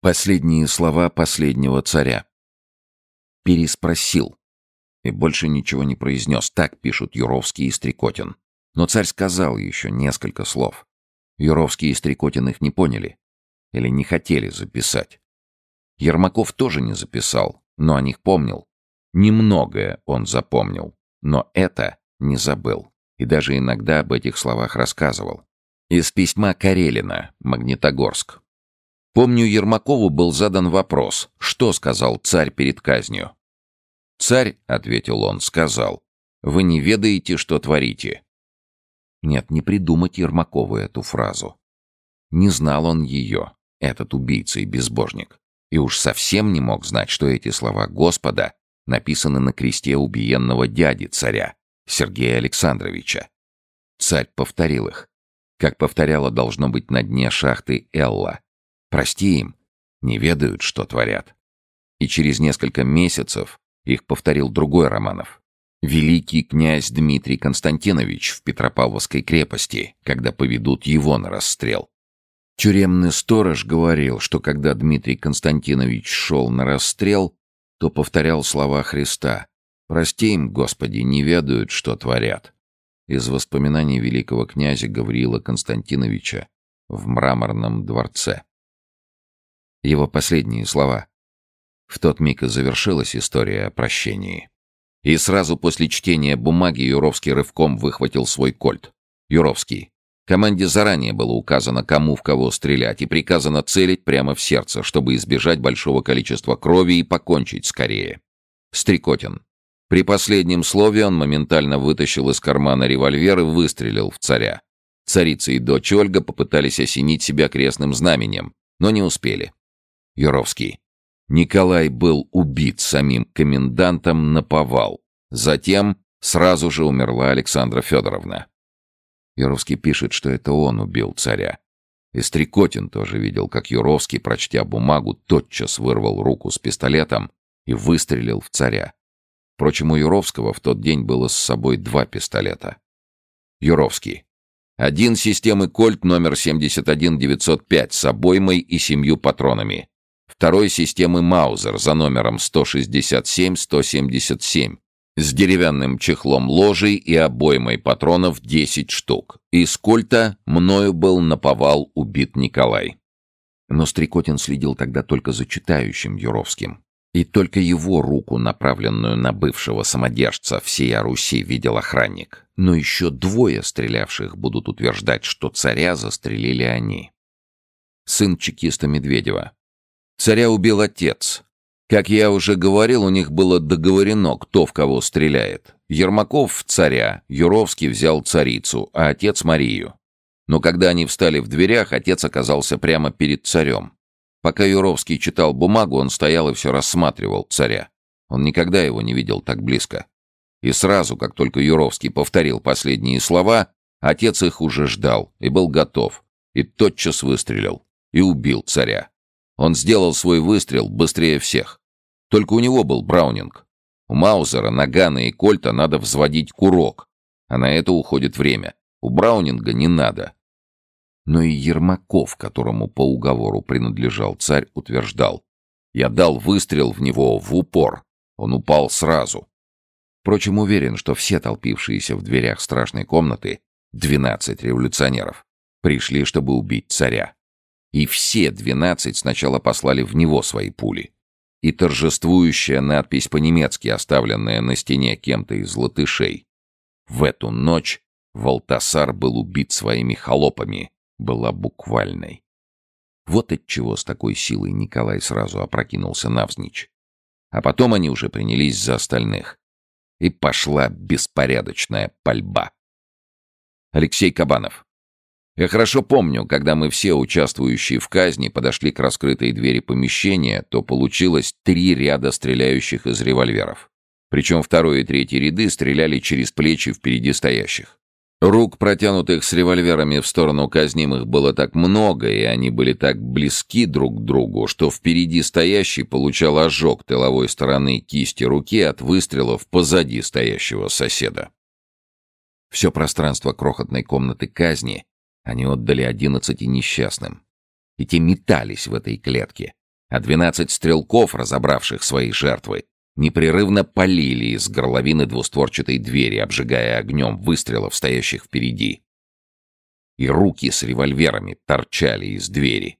Последние слова последнего царя. Переспросил. И больше ничего не произнес. Так пишут Юровский и Стрекотин. Но царь сказал еще несколько слов. Юровский и Стрекотин их не поняли. Или не хотели записать. Ермаков тоже не записал, но о них помнил. Немногое он запомнил, но это не забыл. И даже иногда об этих словах рассказывал. Из письма Карелина, Магнитогорск. Помню, Ермакову был задан вопрос, что сказал царь перед казнью. «Царь», — ответил он, — сказал, — «вы не ведаете, что творите». Нет, не придумать Ермакову эту фразу. Не знал он ее, этот убийца и безбожник. И уж совсем не мог знать, что эти слова Господа написаны на кресте убиенного дяди царя, Сергея Александровича. Царь повторил их. Как повторяла должно быть на дне шахты Элла, Прости им, не ведают, что творят. И через несколько месяцев их повторил другой Романов. Великий князь Дмитрий Константинович в Петропавловской крепости, когда поведут его на расстрел. Тюремный сторож говорил, что когда Дмитрий Константинович шел на расстрел, то повторял слова Христа «Прости им, Господи, не ведают, что творят». Из воспоминаний великого князя Гавриила Константиновича в мраморном дворце. Его последние слова. В тот миг и завершилась история о прощении. И сразу после чтения бумаги Юровский рывком выхватил свой кольт. Юровский. Команде заранее было указано, кому в кого стрелять, и приказано целить прямо в сердце, чтобы избежать большого количества крови и покончить скорее. Стрекотин. При последнем слове он моментально вытащил из кармана револьвер и выстрелил в царя. Царица и дочь Ольга попытались осенить себя крестным знаменем, но не успели. Юровский. Николай был убит самим комендантом на повал. Затем сразу же умерла Александра Федоровна. Юровский пишет, что это он убил царя. И Стрекотин тоже видел, как Юровский, прочтя бумагу, тотчас вырвал руку с пистолетом и выстрелил в царя. Впрочем, у Юровского в тот день было с собой два пистолета. Юровский. Один системы «Кольт» номер 71905 с обоймой и семью патронами второй системы Маузер за номером 167-177 с деревянным чехлом ложей и обоймой патронов 10 штук. Из кольта мною был наповал убит Николай. Но Стрекотин следил тогда только за читающим Юровским. И только его руку, направленную на бывшего самодержца всей Руси, видел охранник. Но еще двое стрелявших будут утверждать, что царя застрелили они. Сын чекиста Медведева, Царя убил отец. Как я уже говорил, у них было договорено, кто в кого стреляет. Ермаков в царя, Юровский взял царицу, а отец Марию. Но когда они встали в дверях, отец оказался прямо перед царем. Пока Юровский читал бумагу, он стоял и все рассматривал царя. Он никогда его не видел так близко. И сразу, как только Юровский повторил последние слова, отец их уже ждал и был готов, и тотчас выстрелил, и убил царя. Он сделал свой выстрел быстрее всех. Только у него был Браунинг. У Маузера, Нагана и Кольта надо взводить курок, а на это уходит время. У Браунинга не надо. Но и Ермаков, которому по уговору принадлежал царь, утверждал. Я дал выстрел в него в упор. Он упал сразу. Впрочем, уверен, что все толпившиеся в дверях страшной комнаты, 12 революционеров, пришли, чтобы убить царя. И все двенадцать сначала послали в него свои пули. И торжествующая надпись по-немецки, оставленная на стене кем-то из латышей. В эту ночь Валтасар был убит своими холопами, была буквальной. Вот отчего с такой силой Николай сразу опрокинулся навзничь. А потом они уже принялись за остальных. И пошла беспорядочная пальба. Алексей Кабанов. Я хорошо помню, когда мы все, участвующие в казни, подошли к раскрытой двери помещения, то получилось три ряда стреляющих из револьверов. Причем второй и третий ряды стреляли через плечи впереди стоящих. Рук, протянутых с револьверами в сторону казнимых, было так много, и они были так близки друг к другу, что впереди стоящий получал ожог тыловой стороны кисти руки от выстрелов позади стоящего соседа. Все пространство крохотной комнаты казни они отдали одиннадцати несчастным. И те метались в этой клетке, а двенадцать стрелков, разобравших свои жертвы, непрерывно полили из горловины двустворчатой двери, обжигая огнем выстрелов, стоящих впереди. И руки с револьверами торчали из двери.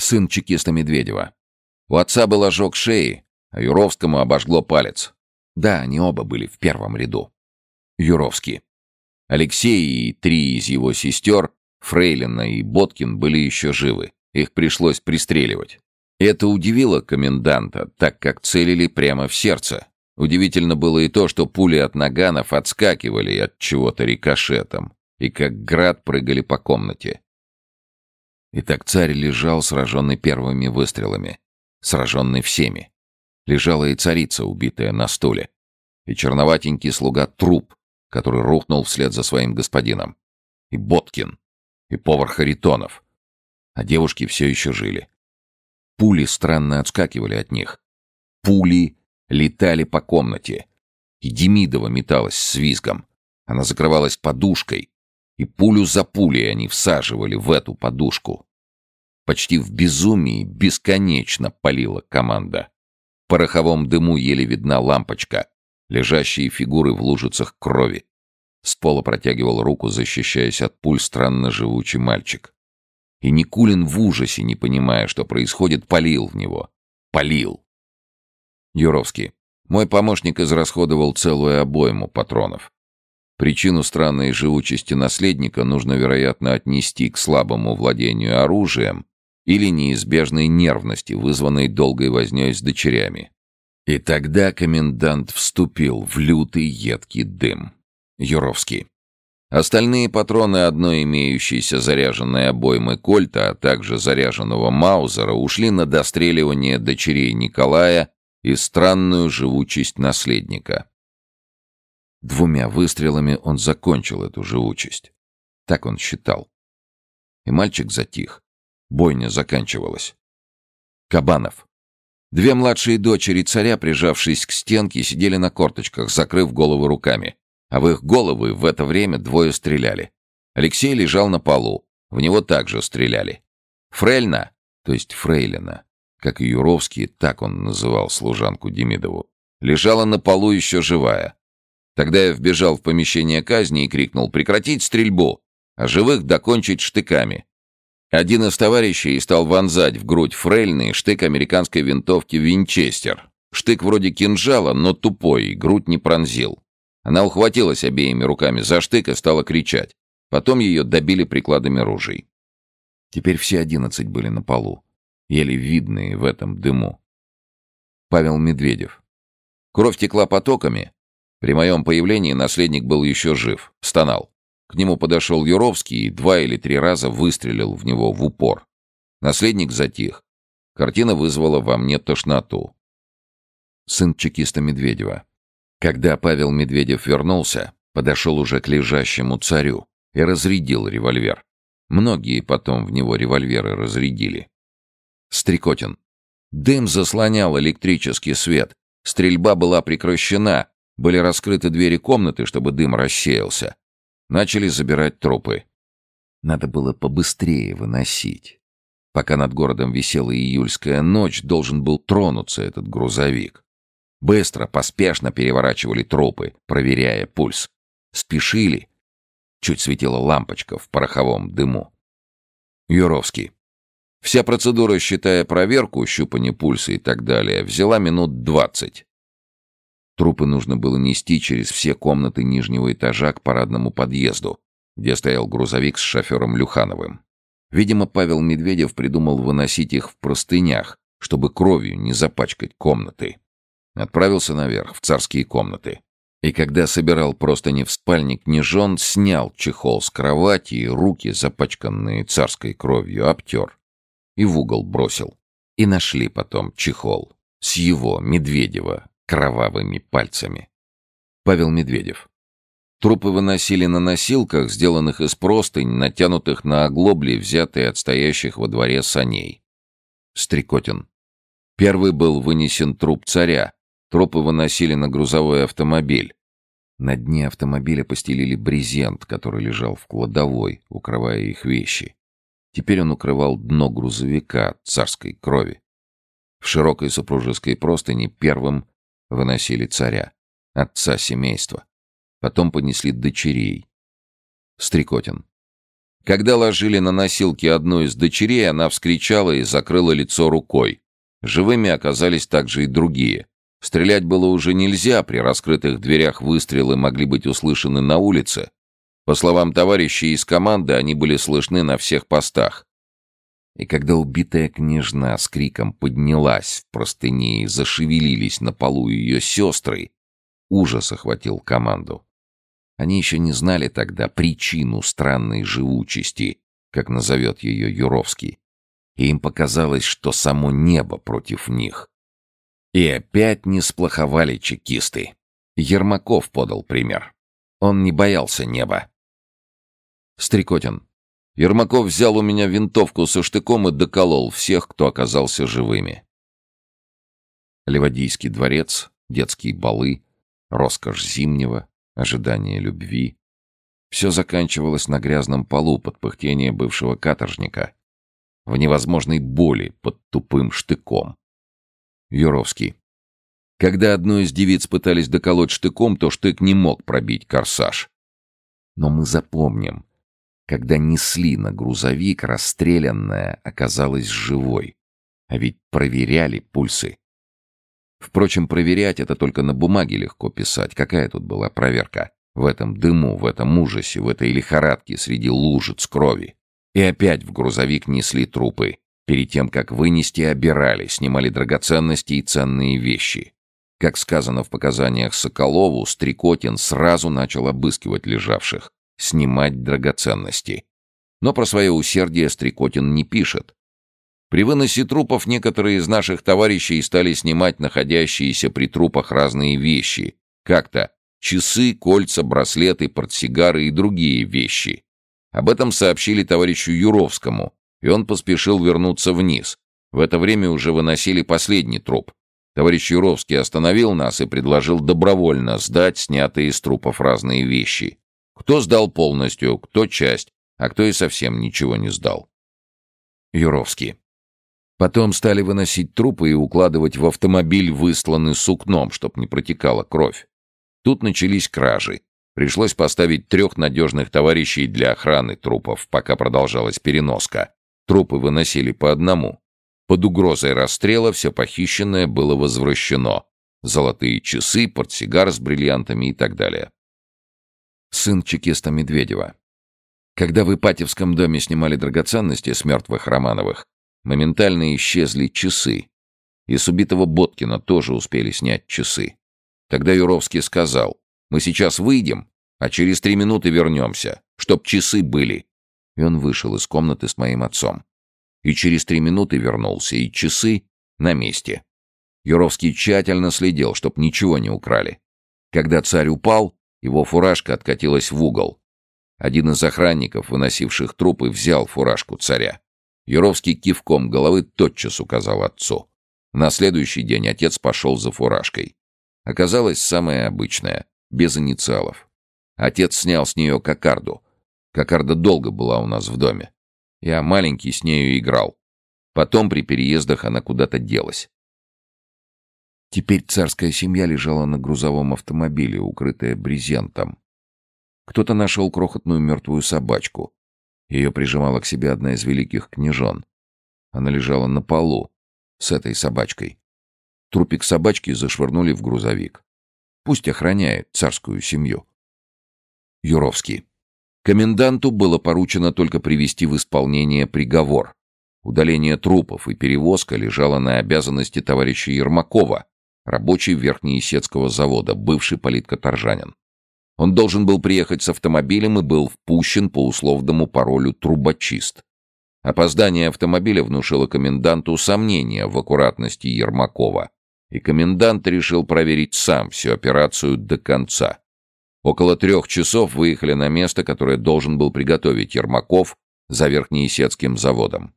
Сын чекиста Медведева. У отца был ожог шеи, а Юровскому обожгло палец. Да, они оба были в первом ряду. Юровский. Алексей и три из его сестер, Фрейлина и Боткин, были еще живы. Их пришлось пристреливать. Это удивило коменданта, так как целили прямо в сердце. Удивительно было и то, что пули от наганов отскакивали от чего-то рикошетом и как град прыгали по комнате. Итак, царь лежал, сраженный первыми выстрелами, сраженный всеми. Лежала и царица, убитая на стуле, и черноватенький слуга труп, который рухнул вслед за своим господином, и Боткин, и повар Харитонов, а девушки все еще жили. Пули странно отскакивали от них. Пули летали по комнате. И Демидова металась с визгом. Она закрывалась подушкой, и пулю за пулей они всаживали в эту подушку. Почти в безумии бесконечно палила команда. В пороховом дыму еле видна лампочка, лежащие фигуры в лужицах крови. С пола протягивал руку, защищаясь от пуль странно живучий мальчик. И Никулин в ужасе, не понимая, что происходит, полил в него. Полил. Юровский. Мой помощник израсходовал целую обойму патронов. Причину странной живучести наследника нужно, вероятно, отнести к слабому владению оружием или неизбежной нервности, вызванной долгой вознёй с дочерями. И тогда комендант вступил в лютый едкий дым. Юровский. Остальные патроны одной имеющейся заряженной обоймы кольта, а также заряженного маузера ушли на достреливание дочерей Николая и странную живучесть наследника. Двумя выстрелами он закончил эту живучесть. Так он считал. И мальчик затих. Бойня заканчивалась. Кабанов. Две младшие дочери царя, прижавшись к стенке, сидели на корточках, закрыв головы руками. А в их головы в это время двое стреляли. Алексей лежал на полу. В него также стреляли. Фрельна, то есть Фрейлина, как и Юровский, так он называл служанку Демидову, лежала на полу еще живая. Тогда я вбежал в помещение казни и крикнул «Прекратить стрельбу!», а живых докончить штыками. Один из товарищей стал вонзать в грудь Фрельны штык американской винтовки «Винчестер». Штык вроде кинжала, но тупой, и грудь не пронзил. Она ухватилась обеими руками за штык и стала кричать. Потом ее добили прикладами ружей. Теперь все одиннадцать были на полу, еле видные в этом дыму. Павел Медведев. Кровь текла потоками. При моем появлении наследник был еще жив, стонал. К нему подошел Юровский и два или три раза выстрелил в него в упор. Наследник затих. Картина вызвала во мне тошноту. Сын чекиста Медведева. Когда Павел Медведев вернулся, подошел уже к лежащему царю и разрядил револьвер. Многие потом в него револьверы разрядили. Стрекотин. Дым заслонял электрический свет. Стрельба была прекращена. Были раскрыты двери комнаты, чтобы дым рассеялся. Начали забирать трупы. Надо было побыстрее выносить. Пока над городом висела июльская ночь, должен был тронуться этот грузовик. Быстро, поспешно переворачивали трупы, проверяя пульс. Спешили. Чуть светила лампочка в пороховом дыму. Юровский. Вся процедура, считая проверку, щупание пульса и так далее, взяла минут двадцать. Трупы нужно было нести через все комнаты нижнего этажа к парадному подъезду, где стоял грузовик с шофером Люхановым. Видимо, Павел Медведев придумал выносить их в простынях, чтобы кровью не запачкать комнаты. Отправился наверх, в царские комнаты. И когда собирал простыни в спальник нежен, снял чехол с кровати и руки, запачканные царской кровью, обтер. И в угол бросил. И нашли потом чехол. С его, Медведева, кровавыми пальцами. Павел Медведев. Трупы выносили на носилках, сделанных из простынь, натянутых на оглобли, взятые от стоящих во дворе саней. Стрекотин. Первый был вынесен труп царя, Трупы выносили на грузовой автомобиль. На дне автомобиля постелили брезент, который лежал в кладовой, укрывая их вещи. Теперь он укрывал дно грузовика от царской крови. В широкой супружеской простыни первым выносили царя, отца семейства. Потом понесли дочерей. Стрекотин. Когда ложили на носилки одну из дочерей, она вскричала и закрыла лицо рукой. Живыми оказались также и другие. Стрелять было уже нельзя, при раскрытых дверях выстрелы могли быть услышаны на улице. По словам товарищей из команды, они были слышны на всех постах. И когда убитая княжна с криком поднялась в простыне и зашевелились на полу ее сестры, ужас охватил команду. Они еще не знали тогда причину странной живучести, как назовет ее Юровский. И им показалось, что само небо против них. И опять не сплоховали чекисты. Ермаков подал пример. Он не боялся неба. Стрекотин. Ермаков взял у меня винтовку со штыком и доколол всех, кто оказался живыми. Ливадийский дворец, детские балы, роскошь зимнего, ожидание любви. Все заканчивалось на грязном полу под пыхтение бывшего каторжника, в невозможной боли под тупым штыком. Юровский. Когда одну из девиц пытались доколоть штыком, то штык не мог пробить корсаж. Но мы запомним, когда несли на грузовик, расстрелянная оказалась живой. А ведь проверяли пульсы. Впрочем, проверять это только на бумаге легко писать. Какая тут была проверка? В этом дыму, в этом ужасе, в этой лихорадке среди лужиц крови. И опять в грузовик несли трупы. Перед тем, как вынести, обирали, снимали драгоценности и ценные вещи. Как сказано в показаниях Соколову, Стрекотин сразу начал обыскивать лежавших, снимать драгоценности. Но про свое усердие Стрекотин не пишет. При выносе трупов некоторые из наших товарищей стали снимать находящиеся при трупах разные вещи. Как-то часы, кольца, браслеты, портсигары и другие вещи. Об этом сообщили товарищу Юровскому, и он поспешил вернуться вниз. В это время уже выносили последний труп. Товарищ Юровский остановил нас и предложил добровольно сдать снятые из трупов разные вещи. Кто сдал полностью, кто часть, а кто и совсем ничего не сдал. Юровский. Потом стали выносить трупы и укладывать в автомобиль, высланный сукном, чтоб не протекала кровь. Тут начались кражи. Пришлось поставить трех надежных товарищей для охраны трупов, пока продолжалась переноска. Трупы выносили по одному. Под угрозой расстрела все похищенное было возвращено. Золотые часы, портсигар с бриллиантами и так далее. Сын чекиста Медведева. Когда в Ипатьевском доме снимали драгоценности с мертвых Романовых, Моментально исчезли часы. И с убитого Боткина тоже успели снять часы. Тогда Юровский сказал, «Мы сейчас выйдем, а через три минуты вернемся, чтоб часы были». И он вышел из комнаты с моим отцом. И через три минуты вернулся, и часы на месте. Юровский тщательно следил, чтоб ничего не украли. Когда царь упал, его фуражка откатилась в угол. Один из охранников, выносивших трупы, взял фуражку царя. Юровский кивком головы тотчас указал отцу. На следующий день отец пошел за фуражкой. Оказалось самое обычное, без инициалов. Отец снял с нее кокарду. Кокарда долго была у нас в доме. Я маленький с нею играл. Потом при переездах она куда-то делась. Теперь царская семья лежала на грузовом автомобиле, укрытая брезентом. Кто-то нашел крохотную мертвую собачку. Ее прижимала к себе одна из великих княжон. Она лежала на полу с этой собачкой. Трупик собачки зашвырнули в грузовик. Пусть охраняет царскую семью. Юровский. Коменданту было поручено только привести в исполнение приговор. Удаление трупов и перевозка лежало на обязанности товарища Ермакова, рабочий Верхнеесецкого завода, бывший политкоторжанин. Он должен был приехать с автомобилем и был впущен по условному паролю «трубочист». Опоздание автомобиля внушило коменданту сомнения в аккуратности Ермакова, и комендант решил проверить сам всю операцию до конца. Около трех часов выехали на место, которое должен был приготовить Ермаков за Верхнеесецким заводом.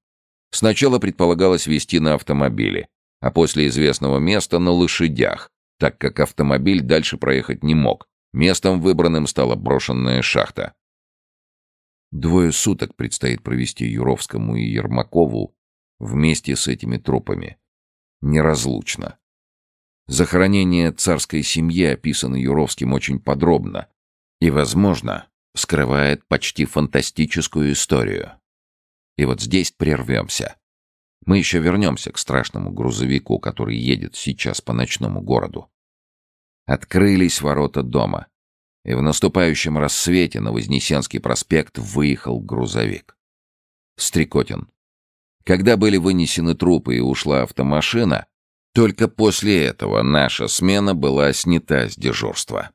Сначала предполагалось везти на автомобиле, а после известного места на лошадях, так как автомобиль дальше проехать не мог, Местом выбранным стала брошенная шахта. Двое суток предстоит провести Юровскому и Ермакову вместе с этими трупами. Неразлучно. Захоронение царской семьи описано Юровским очень подробно и, возможно, скрывает почти фантастическую историю. И вот здесь прервемся. Мы еще вернемся к страшному грузовику, который едет сейчас по ночному городу. Открылись ворота дома, и в наступающем рассвете на Вознесенский проспект выехал грузовик. Стрекотин. Когда были вынесены трупы и ушла автомашина, только после этого наша смена была снята с дежурства.